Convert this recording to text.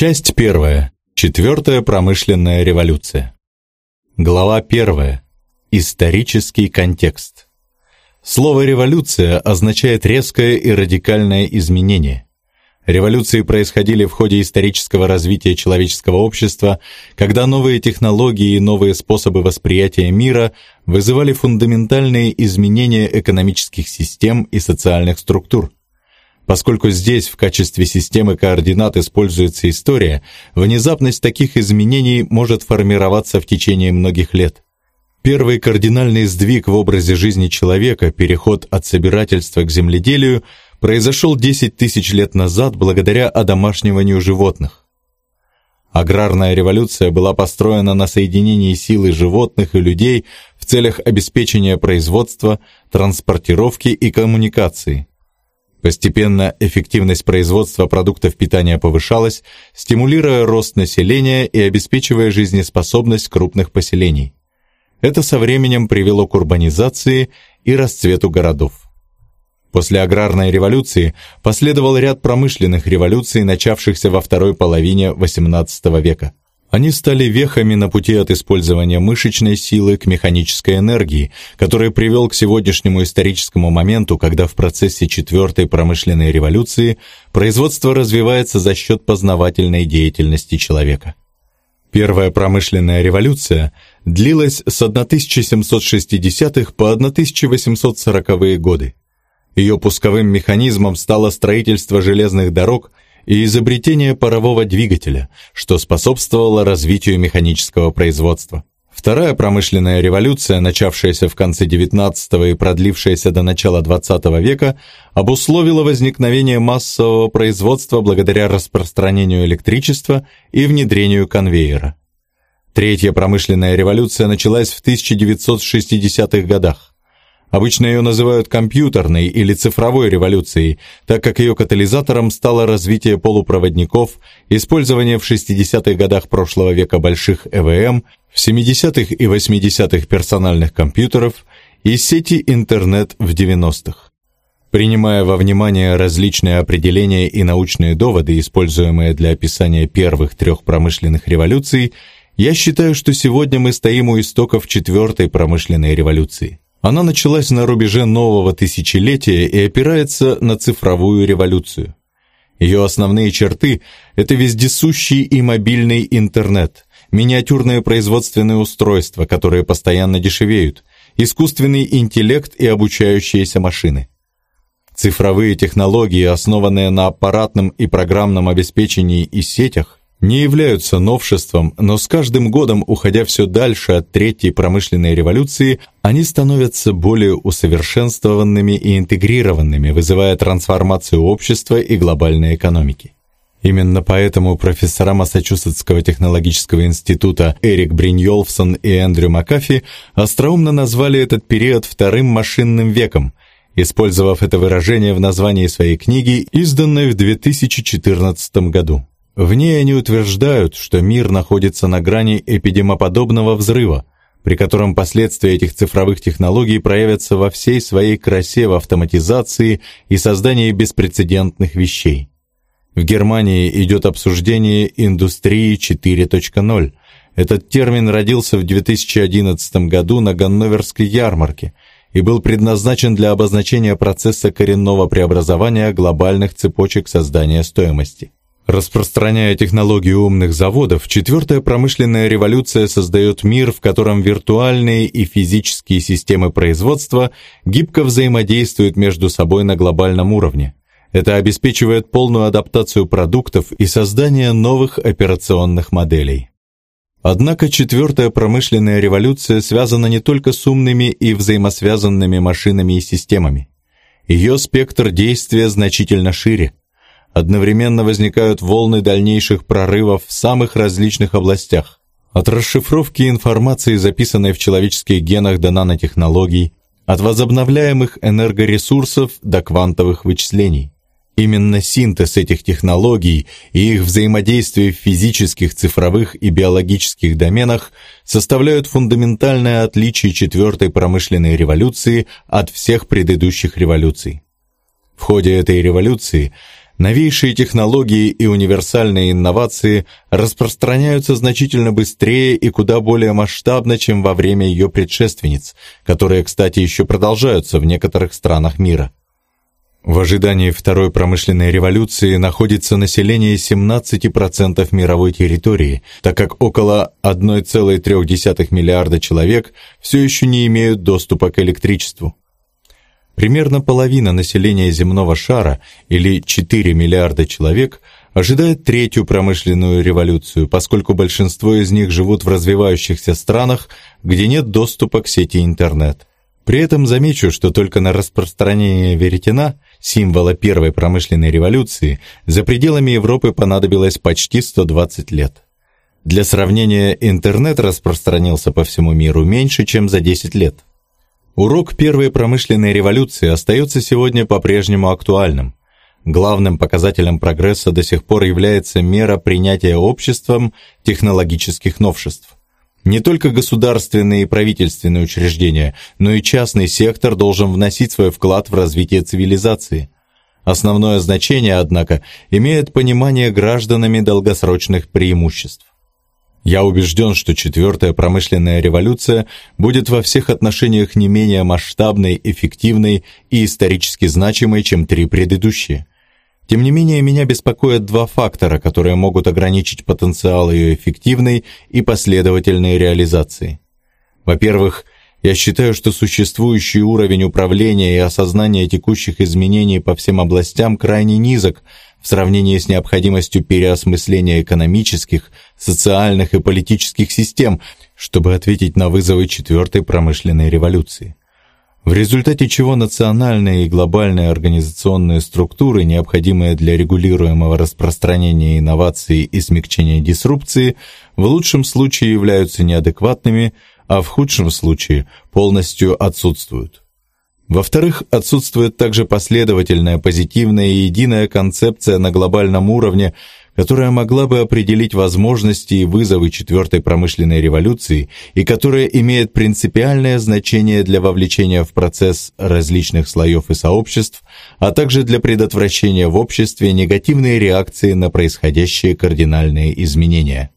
Часть первая. Четвертая промышленная революция. Глава первая. Исторический контекст. Слово «революция» означает резкое и радикальное изменение. Революции происходили в ходе исторического развития человеческого общества, когда новые технологии и новые способы восприятия мира вызывали фундаментальные изменения экономических систем и социальных структур. Поскольку здесь в качестве системы координат используется история, внезапность таких изменений может формироваться в течение многих лет. Первый кардинальный сдвиг в образе жизни человека, переход от собирательства к земледелию, произошел 10 тысяч лет назад благодаря одомашниванию животных. Аграрная революция была построена на соединении силы животных и людей в целях обеспечения производства, транспортировки и коммуникации. Постепенно эффективность производства продуктов питания повышалась, стимулируя рост населения и обеспечивая жизнеспособность крупных поселений. Это со временем привело к урбанизации и расцвету городов. После аграрной революции последовал ряд промышленных революций, начавшихся во второй половине XVIII века. Они стали вехами на пути от использования мышечной силы к механической энергии, который привел к сегодняшнему историческому моменту, когда в процессе четвертой промышленной революции производство развивается за счет познавательной деятельности человека. Первая промышленная революция длилась с 1760-х по 1840-е годы. Ее пусковым механизмом стало строительство железных дорог и изобретение парового двигателя, что способствовало развитию механического производства. Вторая промышленная революция, начавшаяся в конце XIX и продлившаяся до начала XX века, обусловила возникновение массового производства благодаря распространению электричества и внедрению конвейера. Третья промышленная революция началась в 1960-х годах. Обычно ее называют компьютерной или цифровой революцией, так как ее катализатором стало развитие полупроводников, использование в 60-х годах прошлого века больших ЭВМ, в 70-х и 80-х персональных компьютеров и сети интернет в 90-х. Принимая во внимание различные определения и научные доводы, используемые для описания первых трех промышленных революций, я считаю, что сегодня мы стоим у истоков четвертой промышленной революции. Она началась на рубеже нового тысячелетия и опирается на цифровую революцию. Ее основные черты – это вездесущий и мобильный интернет, миниатюрные производственные устройства, которые постоянно дешевеют, искусственный интеллект и обучающиеся машины. Цифровые технологии, основанные на аппаратном и программном обеспечении и сетях, не являются новшеством, но с каждым годом, уходя все дальше от третьей промышленной революции, они становятся более усовершенствованными и интегрированными, вызывая трансформацию общества и глобальной экономики. Именно поэтому профессора Массачусетского технологического института Эрик Бриньолфсон и Эндрю Макафи остроумно назвали этот период вторым машинным веком, использовав это выражение в названии своей книги, изданной в 2014 году. В ней они утверждают, что мир находится на грани эпидемоподобного взрыва, при котором последствия этих цифровых технологий проявятся во всей своей красе в автоматизации и создании беспрецедентных вещей. В Германии идет обсуждение индустрии 4.0. Этот термин родился в 2011 году на Ганноверской ярмарке и был предназначен для обозначения процесса коренного преобразования глобальных цепочек создания стоимости. Распространяя технологию умных заводов, четвертая промышленная революция создает мир, в котором виртуальные и физические системы производства гибко взаимодействуют между собой на глобальном уровне. Это обеспечивает полную адаптацию продуктов и создание новых операционных моделей. Однако четвертая промышленная революция связана не только с умными и взаимосвязанными машинами и системами. Ее спектр действия значительно шире – одновременно возникают волны дальнейших прорывов в самых различных областях. От расшифровки информации, записанной в человеческих генах до нанотехнологий, от возобновляемых энергоресурсов до квантовых вычислений. Именно синтез этих технологий и их взаимодействие в физических, цифровых и биологических доменах составляют фундаментальное отличие четвертой промышленной революции от всех предыдущих революций. В ходе этой революции Новейшие технологии и универсальные инновации распространяются значительно быстрее и куда более масштабно, чем во время ее предшественниц, которые, кстати, еще продолжаются в некоторых странах мира. В ожидании второй промышленной революции находится население 17% мировой территории, так как около 1,3 миллиарда человек все еще не имеют доступа к электричеству. Примерно половина населения земного шара, или 4 миллиарда человек, ожидает третью промышленную революцию, поскольку большинство из них живут в развивающихся странах, где нет доступа к сети интернет. При этом замечу, что только на распространение веретена, символа первой промышленной революции, за пределами Европы понадобилось почти 120 лет. Для сравнения, интернет распространился по всему миру меньше, чем за 10 лет. Урок первой промышленной революции остается сегодня по-прежнему актуальным. Главным показателем прогресса до сих пор является мера принятия обществом технологических новшеств. Не только государственные и правительственные учреждения, но и частный сектор должен вносить свой вклад в развитие цивилизации. Основное значение, однако, имеет понимание гражданами долгосрочных преимуществ. Я убежден, что четвертая промышленная революция будет во всех отношениях не менее масштабной, эффективной и исторически значимой, чем три предыдущие. Тем не менее, меня беспокоят два фактора, которые могут ограничить потенциал ее эффективной и последовательной реализации. Во-первых, я считаю, что существующий уровень управления и осознания текущих изменений по всем областям крайне низок в сравнении с необходимостью переосмысления экономических, социальных и политических систем, чтобы ответить на вызовы четвертой промышленной революции. В результате чего национальные и глобальные организационные структуры, необходимые для регулируемого распространения инноваций и смягчения дисрупции, в лучшем случае являются неадекватными, а в худшем случае полностью отсутствуют. Во-вторых, отсутствует также последовательная, позитивная и единая концепция на глобальном уровне которая могла бы определить возможности и вызовы четвертой промышленной революции и которая имеет принципиальное значение для вовлечения в процесс различных слоев и сообществ, а также для предотвращения в обществе негативной реакции на происходящие кардинальные изменения.